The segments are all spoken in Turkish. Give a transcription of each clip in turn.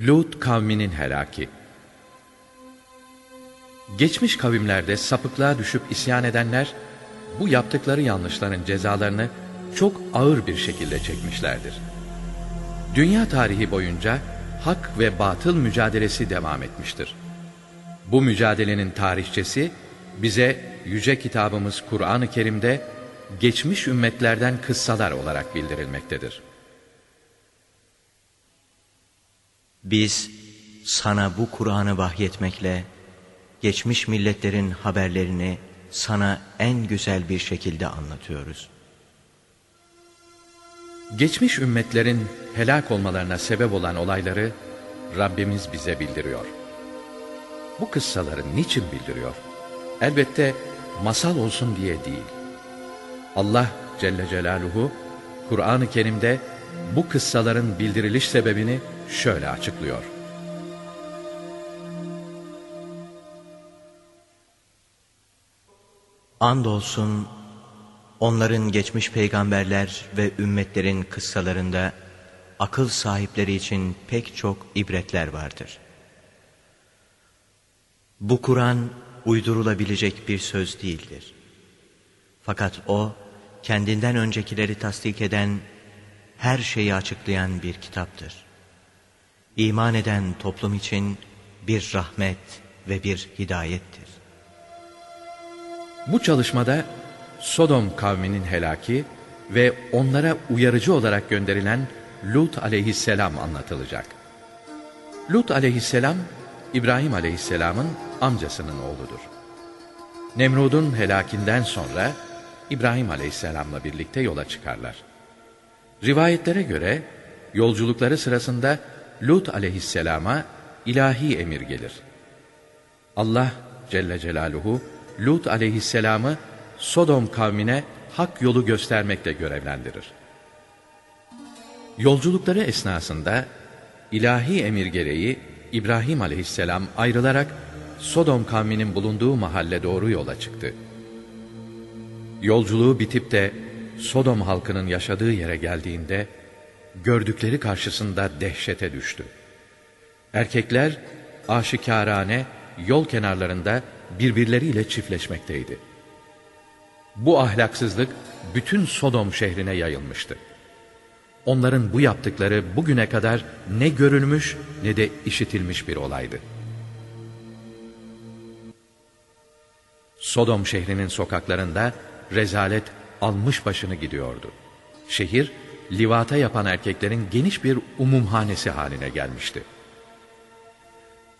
Lut kavminin helaki Geçmiş kavimlerde sapıklığa düşüp isyan edenler, bu yaptıkları yanlışların cezalarını çok ağır bir şekilde çekmişlerdir. Dünya tarihi boyunca hak ve batıl mücadelesi devam etmiştir. Bu mücadelenin tarihçesi bize yüce kitabımız Kur'an-ı Kerim'de geçmiş ümmetlerden kıssalar olarak bildirilmektedir. Biz sana bu Kur'an'ı vahyetmekle geçmiş milletlerin haberlerini sana en güzel bir şekilde anlatıyoruz. Geçmiş ümmetlerin helak olmalarına sebep olan olayları Rabbimiz bize bildiriyor. Bu kıssaları niçin bildiriyor? Elbette masal olsun diye değil. Allah Celle Celaluhu Kur'an-ı Kerim'de bu kıssaların bildiriliş sebebini şöyle açıklıyor. Andolsun onların geçmiş peygamberler ve ümmetlerin kıssalarında akıl sahipleri için pek çok ibretler vardır. Bu Kur'an uydurulabilecek bir söz değildir. Fakat o kendinden öncekileri tasdik eden, her şeyi açıklayan bir kitaptır. İman eden toplum için bir rahmet ve bir hidayettir. Bu çalışmada Sodom kavminin helaki ve onlara uyarıcı olarak gönderilen Lut aleyhisselam anlatılacak. Lut aleyhisselam, İbrahim aleyhisselamın amcasının oğludur. Nemrud'un helakinden sonra İbrahim aleyhisselamla birlikte yola çıkarlar. Rivayetlere göre yolculukları sırasında Lut aleyhisselama ilahi emir gelir. Allah Celle Celaluhu Lut aleyhisselamı Sodom kavmine hak yolu göstermekle görevlendirir. Yolculukları esnasında ilahi emir gereği İbrahim aleyhisselam ayrılarak Sodom kavminin bulunduğu mahalle doğru yola çıktı. Yolculuğu bitip de Sodom halkının yaşadığı yere geldiğinde gördükleri karşısında dehşete düştü. Erkekler aşikarane yol kenarlarında birbirleriyle çiftleşmekteydi. Bu ahlaksızlık bütün Sodom şehrine yayılmıştı. Onların bu yaptıkları bugüne kadar ne görülmüş ne de işitilmiş bir olaydı. Sodom şehrinin sokaklarında rezalet almış başını gidiyordu. Şehir, livata yapan erkeklerin geniş bir umumhanesi haline gelmişti.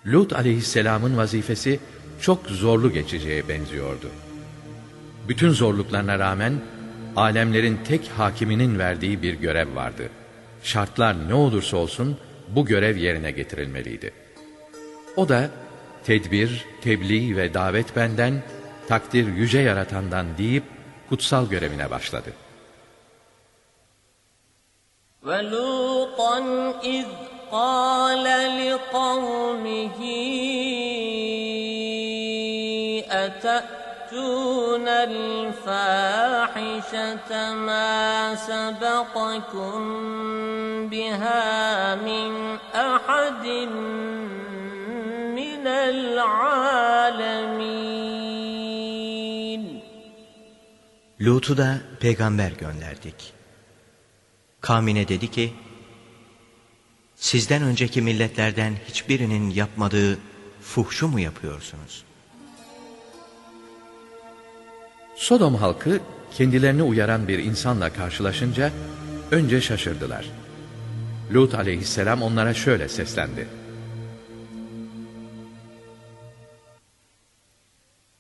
Lut aleyhisselamın vazifesi çok zorlu geçeceğe benziyordu. Bütün zorluklarına rağmen alemlerin tek hakiminin verdiği bir görev vardı. Şartlar ne olursa olsun bu görev yerine getirilmeliydi. O da tedbir, tebliğ ve davet benden, takdir yüce yaratandan deyip kutsal görevine başladı. وَلُوطًا اِذْ قَالَ لِقَوْمِهِ أَتَأْتُونَ الْفَاحِشَةَ مَا سَبَقَكُمْ بِهَا مِنْ أَحَدٍ مِنَ الْعَالَمِينَ Lut'u da peygamber gönderdik. Kavmine dedi ki, sizden önceki milletlerden hiçbirinin yapmadığı fuhşu mu yapıyorsunuz? Sodom halkı kendilerini uyaran bir insanla karşılaşınca önce şaşırdılar. Lut aleyhisselam onlara şöyle seslendi.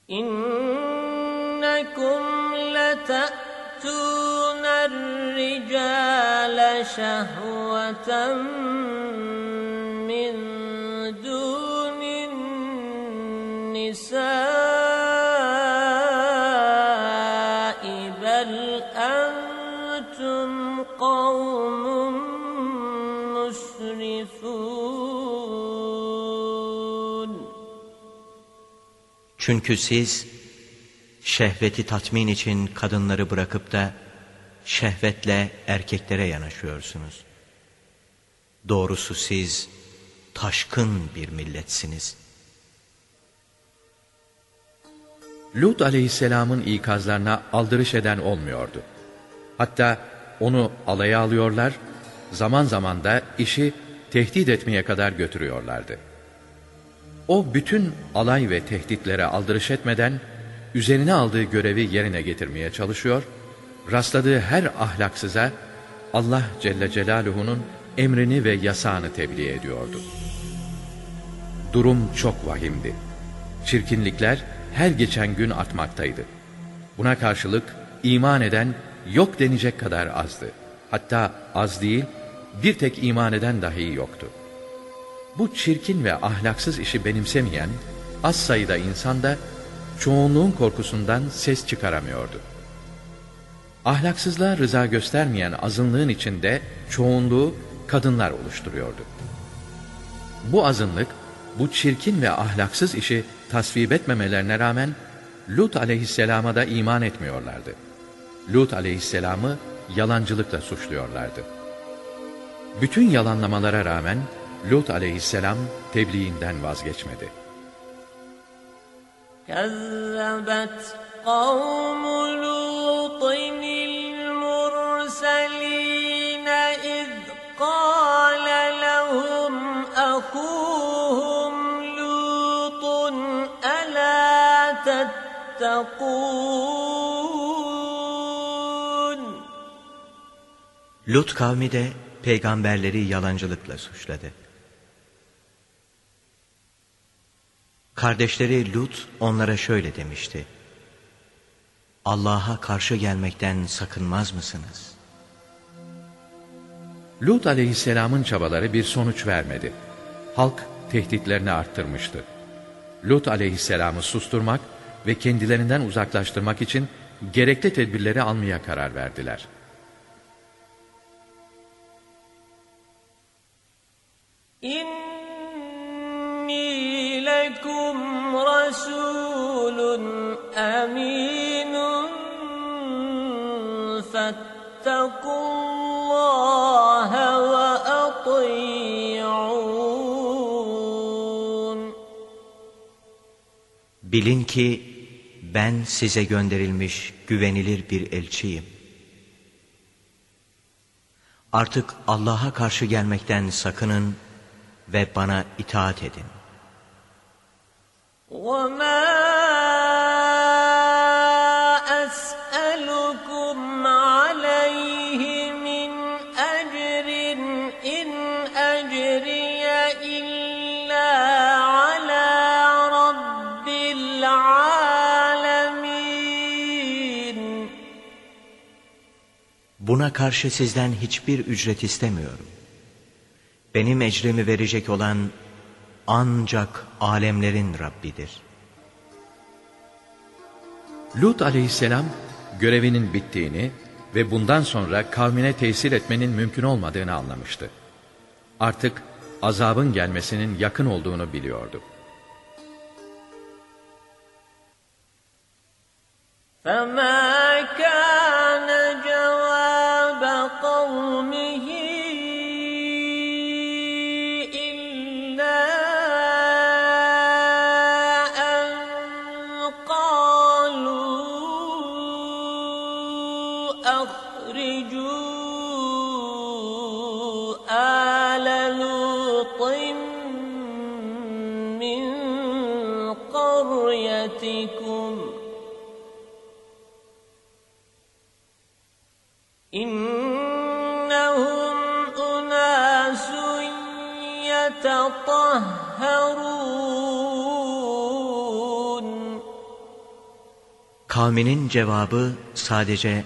İnnekum lete'tûn الرجال شهوة من دون النساء بل أنتم قوم مسرفون Çünkü siz şehveti tatmin için kadınları bırakıp da şehvetle erkeklere yanaşıyorsunuz. Doğrusu siz taşkın bir milletsiniz. Lut aleyhisselamın ikazlarına aldırış eden olmuyordu. Hatta onu alaya alıyorlar, zaman zaman da işi tehdit etmeye kadar götürüyorlardı. O bütün alay ve tehditlere aldırış etmeden, üzerine aldığı görevi yerine getirmeye çalışıyor, rastladığı her ahlaksıza Allah Celle Celaluhu'nun emrini ve yasağını tebliğ ediyordu. Durum çok vahimdi. Çirkinlikler her geçen gün artmaktaydı. Buna karşılık iman eden yok denecek kadar azdı. Hatta az değil, bir tek iman eden dahi yoktu. Bu çirkin ve ahlaksız işi benimsemeyen az sayıda insan da çoğunluğun korkusundan ses çıkaramıyordu. Ahlaksızlığa rıza göstermeyen azınlığın içinde çoğunluğu kadınlar oluşturuyordu. Bu azınlık, bu çirkin ve ahlaksız işi tasvip etmemelerine rağmen Lut aleyhisselama da iman etmiyorlardı. Lut aleyhisselamı yalancılıkla suçluyorlardı. Bütün yalanlamalara rağmen Lut aleyhisselam tebliğinden vazgeçmedi. كذبت قوم لوط المرسلين إذ قال لهم أخوهم لوط ألا تتقون Lut kavmi de peygamberleri yalancılıkla suçladı. Kardeşleri Lut onlara şöyle demişti. Allah'a karşı gelmekten sakınmaz mısınız? Lut aleyhisselamın çabaları bir sonuç vermedi. Halk tehditlerini arttırmıştı. Lut aleyhisselamı susturmak ve kendilerinden uzaklaştırmak için gerekli tedbirleri almaya karar verdiler. İnni lekum rasulun aminun fettakun Bilin ki ben size gönderilmiş güvenilir bir elçiyim. Artık Allah'a karşı gelmekten sakının ve bana itaat edin. وما Buna karşı sizden hiçbir ücret istemiyorum. Benim ecrimi verecek olan ancak alemlerin Rabbidir. Lut aleyhisselam görevinin bittiğini ve bundan sonra kavmine tesir etmenin mümkün olmadığını anlamıştı. Artık azabın gelmesinin yakın olduğunu biliyordu. فما Kavminin cevabı sadece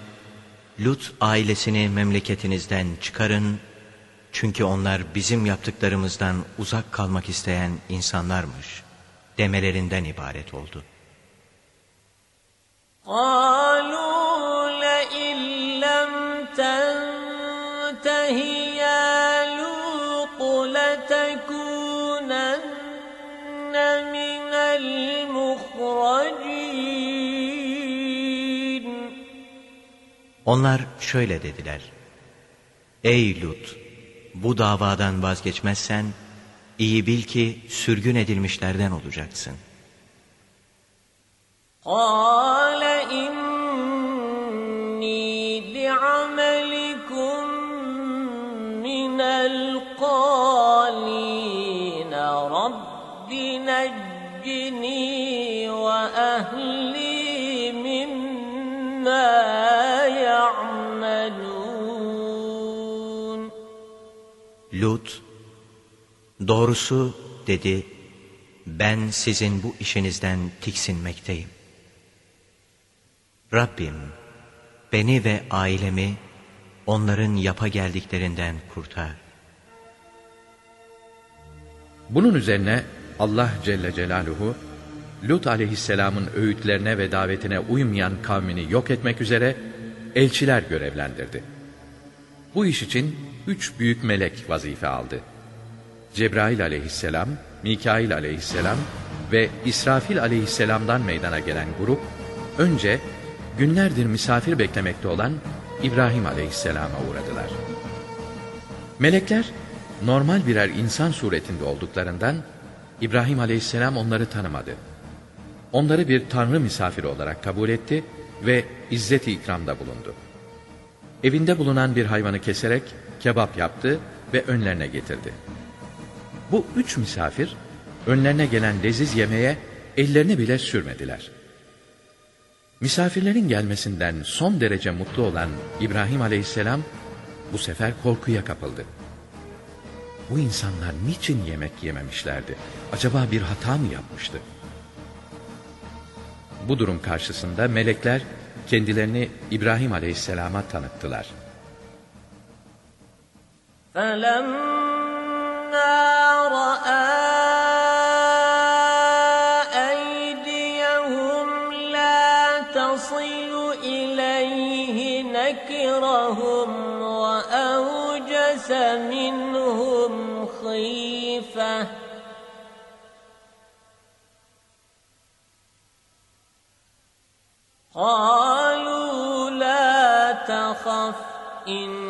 Lut ailesini memleketinizden çıkarın çünkü onlar bizim yaptıklarımızdan uzak kalmak isteyen insanlarmış demelerinden ibaret oldu. Onlar şöyle dediler. Ey Lut! Bu davadan vazgeçmezsen, iyi bil ki sürgün edilmişlerden olacaksın. Aa! Lut, doğrusu dedi, ben sizin bu işinizden tiksinmekteyim. Rabbim, beni ve ailemi onların yapa geldiklerinden kurtar. Bunun üzerine Allah Celle Celaluhu, Lut aleyhisselamın öğütlerine ve davetine uymayan kavmini yok etmek üzere elçiler görevlendirdi. Bu iş için üç büyük melek vazife aldı. Cebrail aleyhisselam, Mikail aleyhisselam ve İsrafil aleyhisselamdan meydana gelen grup, önce günlerdir misafir beklemekte olan İbrahim aleyhisselama uğradılar. Melekler normal birer insan suretinde olduklarından İbrahim aleyhisselam onları tanımadı. Onları bir tanrı misafiri olarak kabul etti ve izzet-i ikramda bulundu. Evinde bulunan bir hayvanı keserek kebap yaptı ve önlerine getirdi. Bu üç misafir önlerine gelen leziz yemeğe ellerini bile sürmediler. Misafirlerin gelmesinden son derece mutlu olan İbrahim aleyhisselam bu sefer korkuya kapıldı. Bu insanlar niçin yemek yememişlerdi? Acaba bir hata mı yapmıştı? Bu durum karşısında melekler kendilerini İbrahim aleyhisselama tanıttılar. فلما رأى أيديهم لا تصل إليه نكرهم وأوجس منهم خيفة. قالوا لا تخف إنا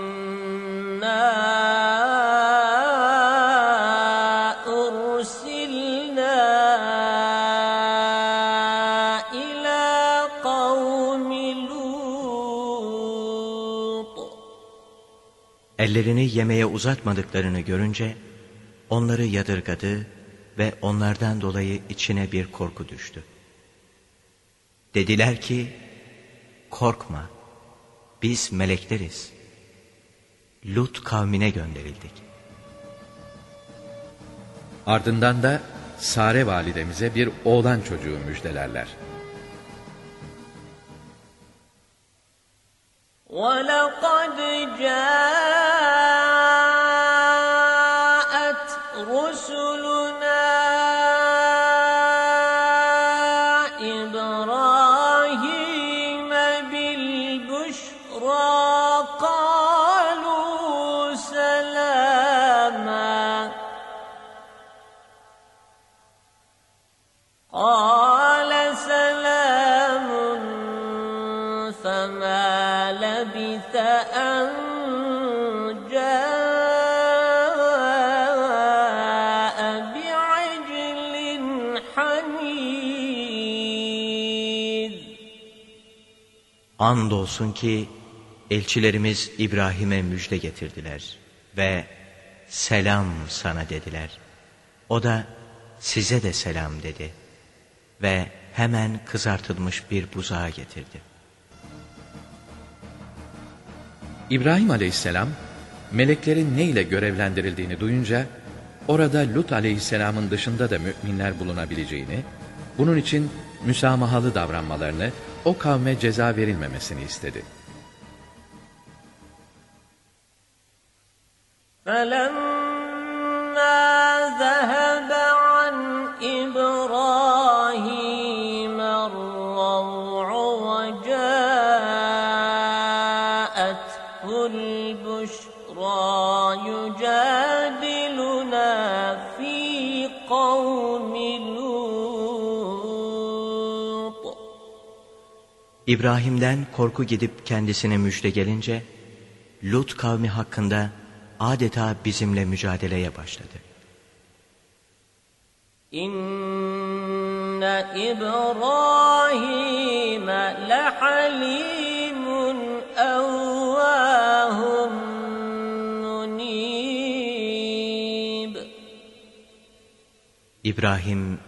Ellerini yemeğe uzatmadıklarını görünce onları yadırgadı ve onlardan dolayı içine bir korku düştü. Dediler ki, korkma, biz melekleriz. Lut kavmine gönderildik. Ardından da Sare validemize bir oğlan çocuğu müjdelerler. ولقد جاءت Andolsun ki elçilerimiz İbrahim'e müjde getirdiler ve selam sana dediler. O da size de selam dedi ve hemen kızartılmış bir buzağı getirdi. İbrahim aleyhisselam, meleklerin ne ile görevlendirildiğini duyunca, orada Lut aleyhisselamın dışında da müminler bulunabileceğini, bunun için müsamahalı davranmalarını, o kavme ceza verilmemesini istedi. فلما İbrahim'den korku gidip kendisine müjde gelince, Lut kavmi hakkında adeta bizimle mücadeleye başladı. İnne İbrahim lehalimun evvâhum munib. İbrahim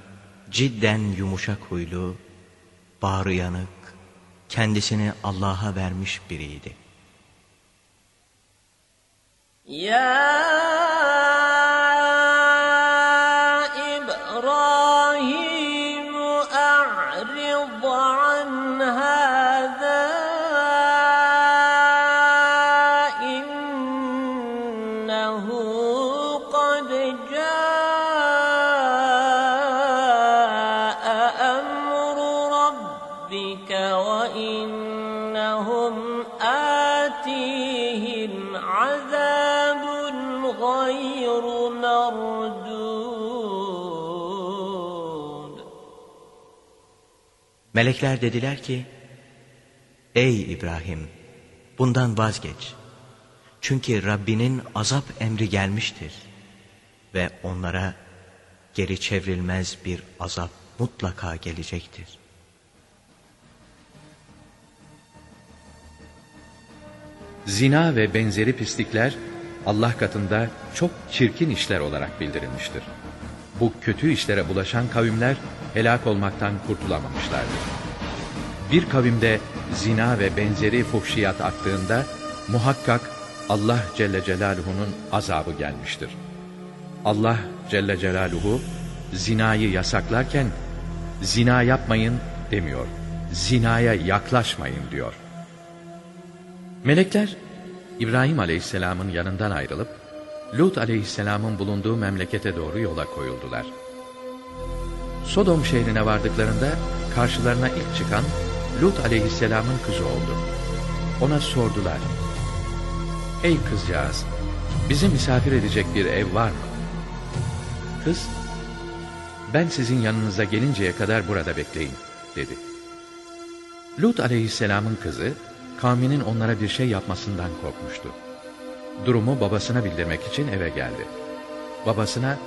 cidden yumuşak huylu, bağrı yanık, kendisini Allah'a vermiş biriydi. يا Melekler dediler ki, Ey İbrahim, bundan vazgeç. Çünkü Rabbinin azap emri gelmiştir. Ve onlara geri çevrilmez bir azap mutlaka gelecektir. Zina ve benzeri pislikler Allah katında çok çirkin işler olarak bildirilmiştir. Bu kötü işlere bulaşan kavimler helak olmaktan kurtulamamışlardır. Bir kavimde zina ve benzeri fuhşiyat arttığında muhakkak Allah Celle Celaluhu'nun azabı gelmiştir. Allah Celle Celaluhu zinayı yasaklarken zina yapmayın demiyor. Zinaya yaklaşmayın diyor. Melekler İbrahim Aleyhisselam'ın yanından ayrılıp Lut Aleyhisselam'ın bulunduğu memlekete doğru yola koyuldular. Sodom şehrine vardıklarında karşılarına ilk çıkan Lut Aleyhisselam'ın kızı oldu. Ona sordular. Ey kızcağız, bizi misafir edecek bir ev var mı? Kız, ben sizin yanınıza gelinceye kadar burada bekleyin, dedi. Lut aleyhisselamın kızı, kavminin onlara bir şey yapmasından korkmuştu. Durumu babasına bildirmek için eve geldi. Babasına,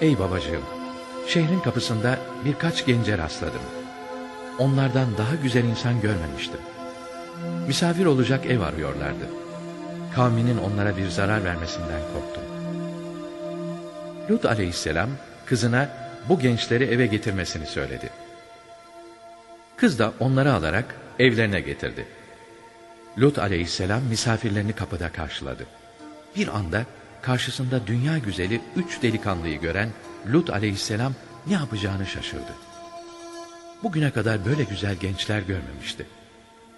''Ey babacığım, şehrin kapısında birkaç gence rastladım. Onlardan daha güzel insan görmemiştim. Misafir olacak ev arıyorlardı. Kavminin onlara bir zarar vermesinden korktum. Lut aleyhisselam kızına bu gençleri eve getirmesini söyledi. Kız da onları alarak evlerine getirdi. Lut aleyhisselam misafirlerini kapıda karşıladı. Bir anda karşısında dünya güzeli üç delikanlıyı gören Lut aleyhisselam ne yapacağını şaşırdı. Bugüne kadar böyle güzel gençler görmemişti.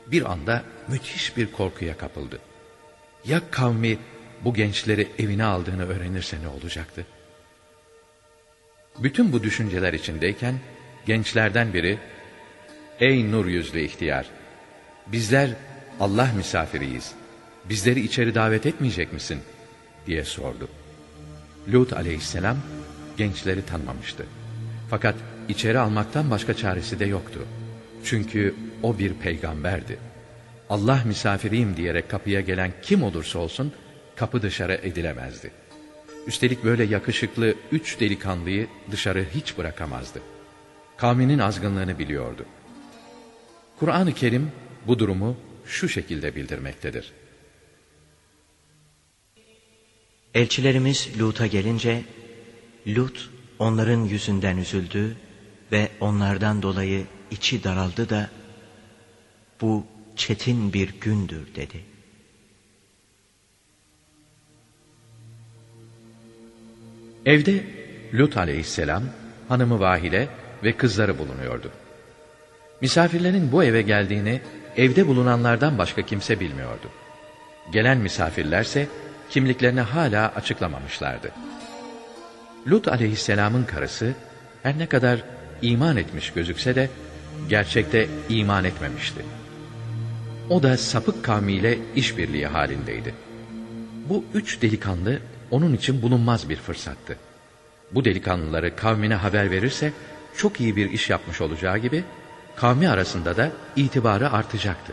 Bir anda müthiş bir korkuya kapıldı. Ya kavmi bu gençleri evine aldığını öğrenirse ne olacaktı? Bütün bu düşünceler içindeyken gençlerden biri Ey nur yüzlü ihtiyar! Bizler Allah misafiriyiz. Bizleri içeri davet etmeyecek misin? Diye sordu. Lut aleyhisselam gençleri tanımamıştı. Fakat içeri almaktan başka çaresi de yoktu. Çünkü o bir peygamberdi. Allah misafiriyim diyerek kapıya gelen kim olursa olsun kapı dışarı edilemezdi. Üstelik böyle yakışıklı üç delikanlıyı dışarı hiç bırakamazdı. Kavminin azgınlığını biliyordu. Kur'an-ı Kerim bu durumu şu şekilde bildirmektedir. Elçilerimiz Lut'a gelince, Lut onların yüzünden üzüldü ve onlardan dolayı içi daraldı da, bu çetin bir gündür dedi. Evde Lut aleyhisselam, hanımı Vahile ve kızları bulunuyordu. Misafirlerin bu eve geldiğini evde bulunanlardan başka kimse bilmiyordu. Gelen misafirlerse kimliklerini hala açıklamamışlardı. Lut aleyhisselamın karısı her ne kadar iman etmiş gözükse de gerçekte iman etmemişti. O da sapık kavmiyle işbirliği halindeydi. Bu üç delikanlı onun için bulunmaz bir fırsattı. Bu delikanlıları kavmine haber verirse çok iyi bir iş yapmış olacağı gibi kavmi arasında da itibarı artacaktı.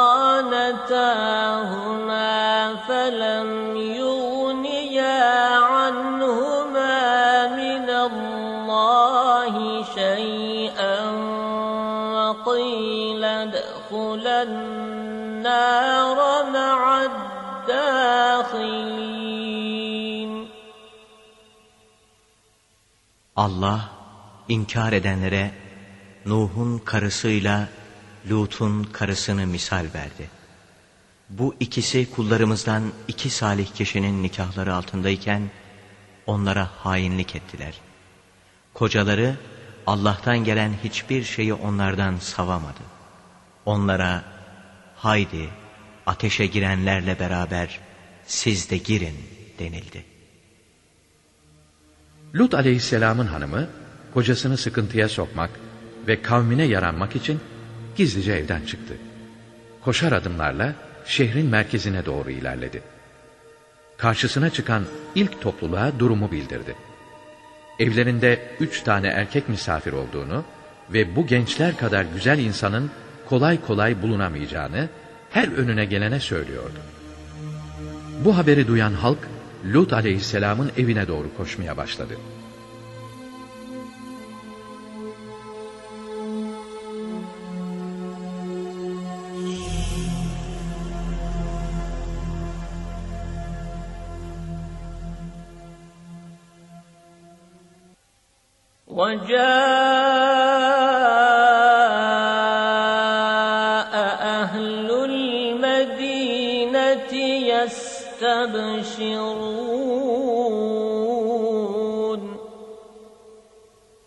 فخانتاهما فلم يغنيا عنهما من الله شيئا وقيل ادخلا النار مع الداخلين. Allah inkar edenlere Nuh'un karısıyla Lut'un karısını misal verdi. Bu ikisi kullarımızdan iki salih kişinin nikahları altındayken onlara hainlik ettiler. Kocaları Allah'tan gelen hiçbir şeyi onlardan savamadı. Onlara haydi ateşe girenlerle beraber siz de girin denildi. Lut aleyhisselamın hanımı kocasını sıkıntıya sokmak ve kavmine yaranmak için gizlice evden çıktı. Koşar adımlarla şehrin merkezine doğru ilerledi. Karşısına çıkan ilk topluluğa durumu bildirdi. Evlerinde üç tane erkek misafir olduğunu ve bu gençler kadar güzel insanın kolay kolay bulunamayacağını her önüne gelene söylüyordu. Bu haberi duyan halk Lut aleyhisselamın evine doğru koşmaya başladı. وجاء أهل المدينة يستبشرون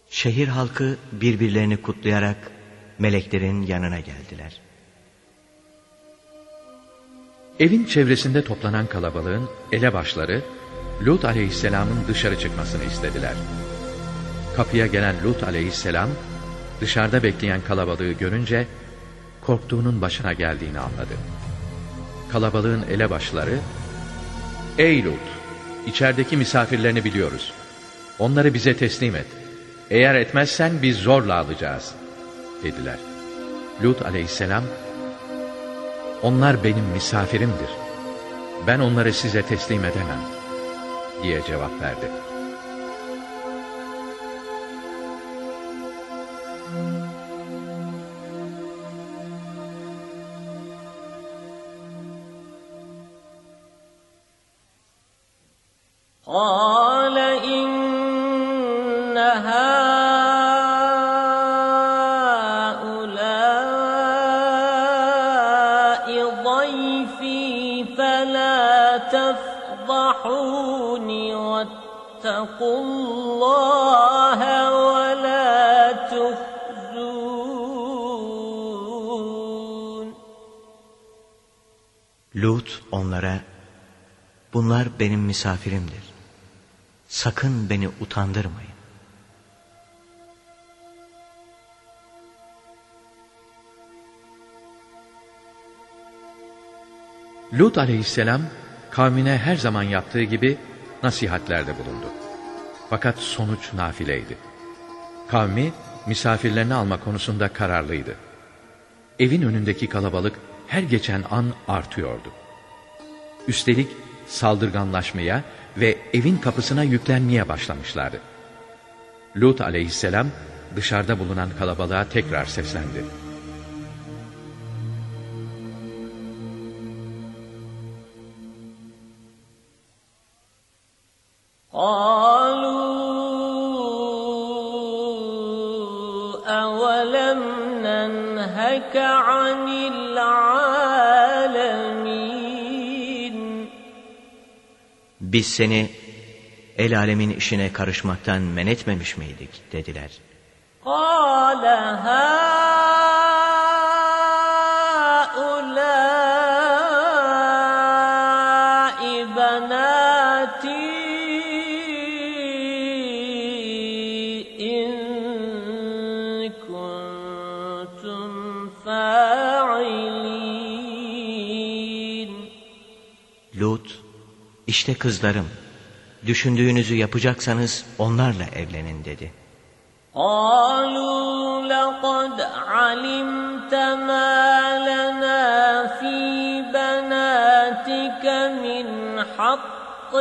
Şehir halkı birbirlerini kutlayarak meleklerin yanına geldiler. Evin çevresinde toplanan kalabalığın elebaşları Lut aleyhisselamın dışarı çıkmasını istediler. Kapıya gelen Lut aleyhisselam dışarıda bekleyen kalabalığı görünce korktuğunun başına geldiğini anladı. Kalabalığın elebaşları Ey Lut! içerideki misafirlerini biliyoruz. Onları bize teslim et. Eğer etmezsen biz zorla alacağız. Dediler. Lut aleyhisselam onlar benim misafirimdir. Ben onları size teslim edemem diye cevap verdi. قال إن هؤلاء ضيفي فلا تفضحوني واتقوا الله ولا تخزون Lut onlara, bunlar benim misafirimdir. Sakın beni utandırmayın. Lut aleyhisselam kavmine her zaman yaptığı gibi nasihatlerde bulundu. Fakat sonuç nafileydi. Kavmi misafirlerini alma konusunda kararlıydı. Evin önündeki kalabalık her geçen an artıyordu. Üstelik saldırganlaşmaya ve evin kapısına yüklenmeye başlamışlardı. Lut aleyhisselam dışarıda bulunan kalabalığa tekrar seslendi. Biz seni el alemin işine karışmaktan men etmemiş miydik dediler. قال işte kızlarım, düşündüğünüzü yapacaksanız onlarla evlenin dedi. قالوا لقد علمت ما لنا في بناتك من حق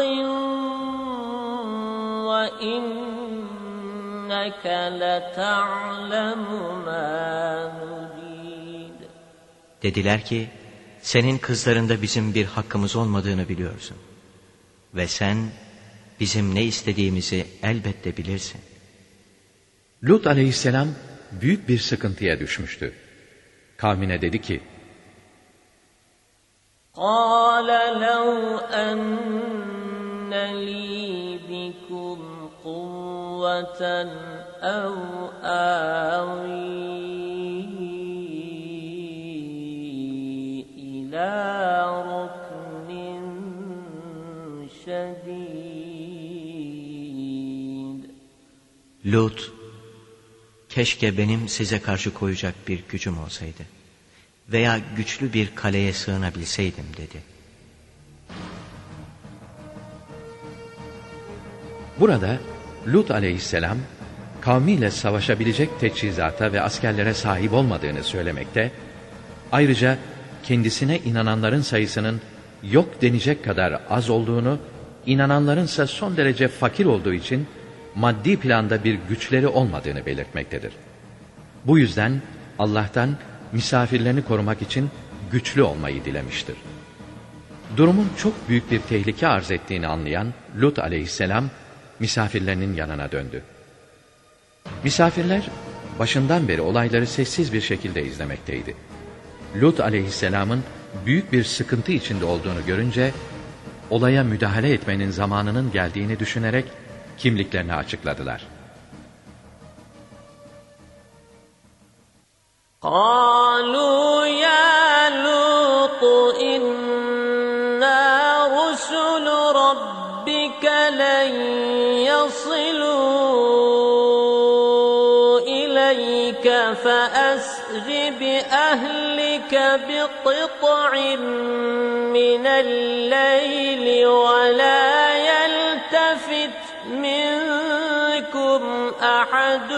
وإنك لتعلم ما نريد Dediler ki, senin kızlarında bizim bir hakkımız olmadığını biliyorsun. Ve sen bizim ne istediğimizi elbette bilirsin. Lut aleyhisselam büyük bir sıkıntıya düşmüştü. Kavmine dedi ki, قال لو أن لي بكم قوة أو آوي Lut, keşke benim size karşı koyacak bir gücüm olsaydı veya güçlü bir kaleye sığınabilseydim dedi. Burada Lut aleyhisselam kavmiyle savaşabilecek teçhizata ve askerlere sahip olmadığını söylemekte, ayrıca kendisine inananların sayısının yok denecek kadar az olduğunu, inananlarınsa son derece fakir olduğu için maddi planda bir güçleri olmadığını belirtmektedir. Bu yüzden Allah'tan misafirlerini korumak için güçlü olmayı dilemiştir. Durumun çok büyük bir tehlike arz ettiğini anlayan Lut aleyhisselam misafirlerinin yanına döndü. Misafirler başından beri olayları sessiz bir şekilde izlemekteydi. Lut aleyhisselamın büyük bir sıkıntı içinde olduğunu görünce olaya müdahale etmenin zamanının geldiğini düşünerek kimliklerini açıkladılar. قالوا يا لوط إنا رسل ربك لن يصلوا إليك فأسر بأهلك بقطع من الليل ولا أحد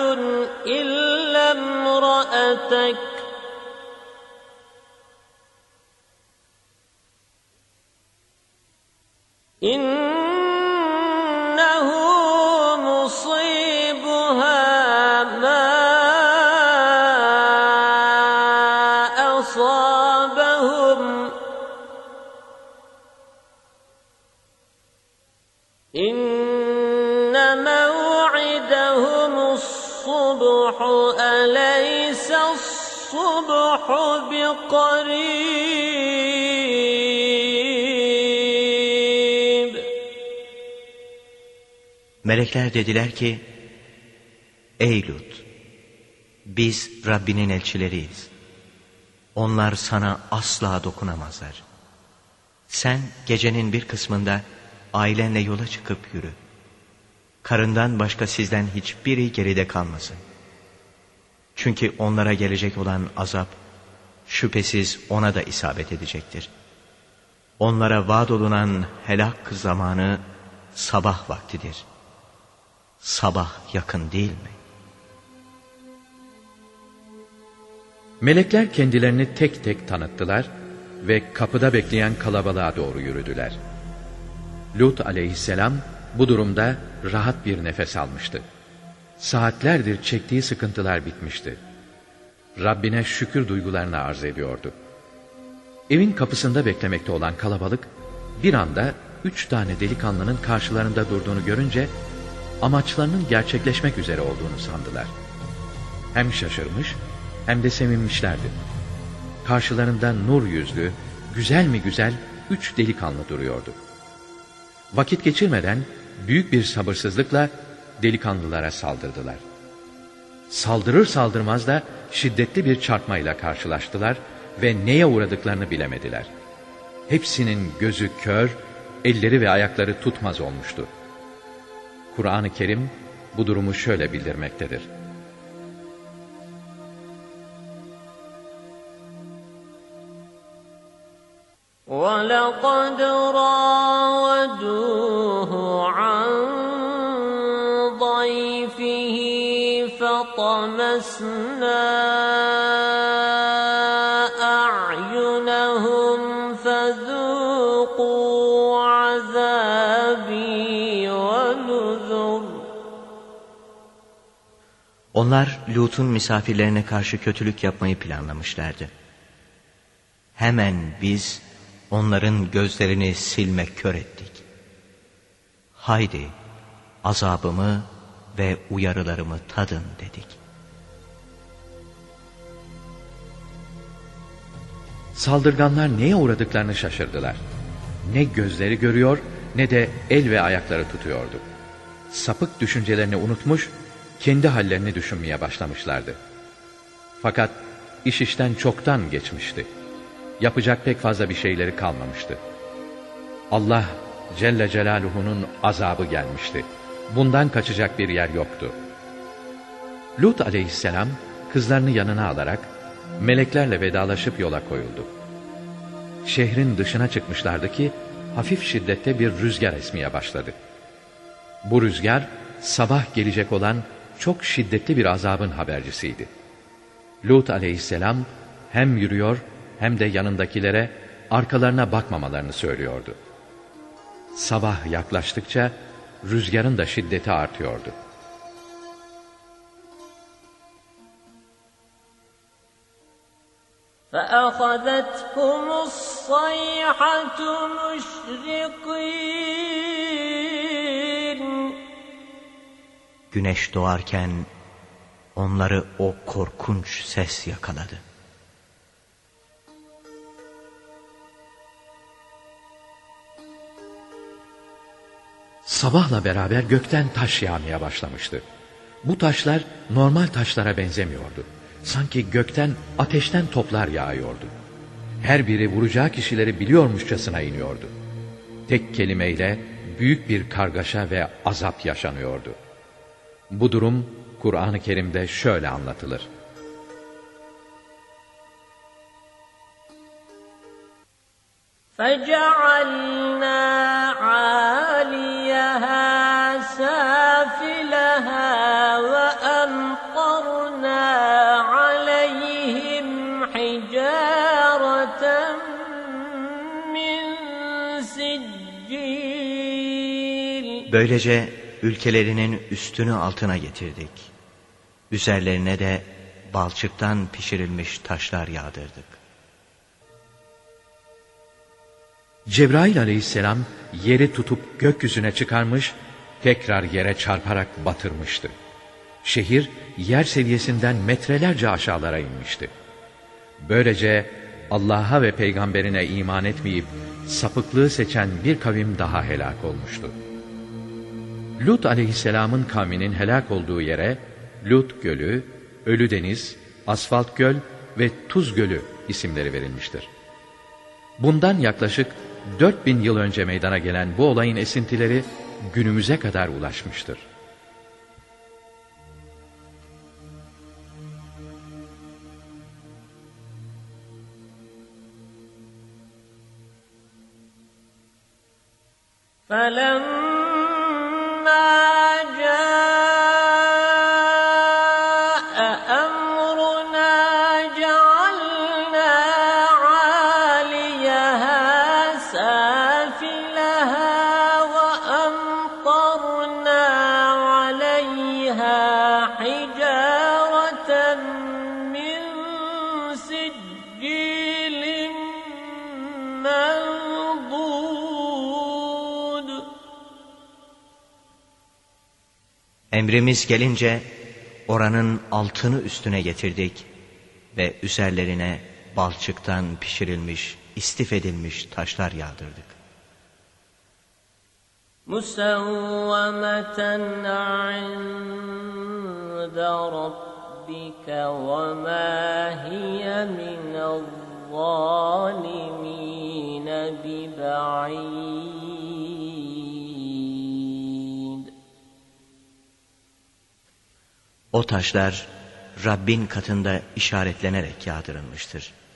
إلا امرأتك. إنه بقريب Melekler dediler ki, Ey Lut! Biz Rabbinin elçileriyiz. Onlar sana asla dokunamazlar. Sen gecenin bir kısmında ailenle yola çıkıp yürü. Karından başka sizden hiçbiri geride kalmasın. Çünkü onlara gelecek olan azap şüphesiz ona da isabet edecektir. Onlara vaat olunan helak zamanı sabah vaktidir. Sabah yakın değil mi? Melekler kendilerini tek tek tanıttılar ve kapıda bekleyen kalabalığa doğru yürüdüler. Lut aleyhisselam bu durumda rahat bir nefes almıştı. Saatlerdir çektiği sıkıntılar bitmişti. Rabbine şükür duygularını arz ediyordu. Evin kapısında beklemekte olan kalabalık bir anda üç tane delikanlının karşılarında durduğunu görünce amaçlarının gerçekleşmek üzere olduğunu sandılar. Hem şaşırmış hem de sevinmişlerdi. Karşılarında nur yüzlü, güzel mi güzel üç delikanlı duruyordu. Vakit geçirmeden büyük bir sabırsızlıkla delikanlılara saldırdılar. Saldırır saldırmaz da şiddetli bir çarpmayla karşılaştılar ve neye uğradıklarını bilemediler. Hepsinin gözü kör, elleri ve ayakları tutmaz olmuştu. Kur'an-ı Kerim bu durumu şöyle bildirmektedir. وَلَقَدْ رَاوَدُوهُ فَطَمَسْنَا أَعْيُنَهُمْ فَذُوقُوا عَذَابِي وَنُذُرِ Onlar Lut'un misafirlerine karşı kötülük yapmayı planlamışlardı. Hemen biz onların gözlerini silmek kör ettik. Haydi azabımı ve uyarılarımı tadın dedik. Saldırganlar neye uğradıklarını şaşırdılar. Ne gözleri görüyor ne de el ve ayakları tutuyordu. Sapık düşüncelerini unutmuş, kendi hallerini düşünmeye başlamışlardı. Fakat iş işten çoktan geçmişti. Yapacak pek fazla bir şeyleri kalmamıştı. Allah Celle Celaluhu'nun azabı gelmişti. Bundan kaçacak bir yer yoktu. Lut aleyhisselam kızlarını yanına alarak meleklerle vedalaşıp yola koyuldu. Şehrin dışına çıkmışlardı ki hafif şiddette bir rüzgar esmeye başladı. Bu rüzgar sabah gelecek olan çok şiddetli bir azabın habercisiydi. Lut aleyhisselam hem yürüyor hem de yanındakilere arkalarına bakmamalarını söylüyordu. Sabah yaklaştıkça rüzgarın da şiddeti artıyordu. فأخذتهم الصيحة مشرقين Güneş doğarken onları o korkunç ses yakaladı. Sabahla beraber gökten taş yağmaya başlamıştı. Bu taşlar normal taşlara benzemiyordu. Sanki gökten ateşten toplar yağıyordu. Her biri vuracağı kişileri biliyormuşçasına iniyordu. Tek kelimeyle büyük bir kargaşa ve azap yaşanıyordu. Bu durum Kur'an-ı Kerim'de şöyle anlatılır. فجعلنا Böylece ülkelerinin üstünü altına getirdik. Üzerlerine de balçıktan pişirilmiş taşlar yağdırdık. Cebrail aleyhisselam yeri tutup gökyüzüne çıkarmış, tekrar yere çarparak batırmıştı. Şehir yer seviyesinden metrelerce aşağılara inmişti. Böylece Allah'a ve peygamberine iman etmeyip sapıklığı seçen bir kavim daha helak olmuştu. Lut aleyhisselamın kavminin helak olduğu yere Lut Gölü, Ölü Deniz, Asfalt Göl ve Tuz Gölü isimleri verilmiştir. Bundan yaklaşık 4000 yıl önce meydana gelen bu olayın esintileri günümüze kadar ulaşmıştır. فلما Emrimiz gelince oranın altını üstüne getirdik ve üzerlerine balçıktan pişirilmiş, istif edilmiş taşlar yağdırdık. Musavvameten inde rabbike ve ma hiye minel zalimin bibaid. O taşlar Rabbin katında işaretlenerek yağdırılmıştır.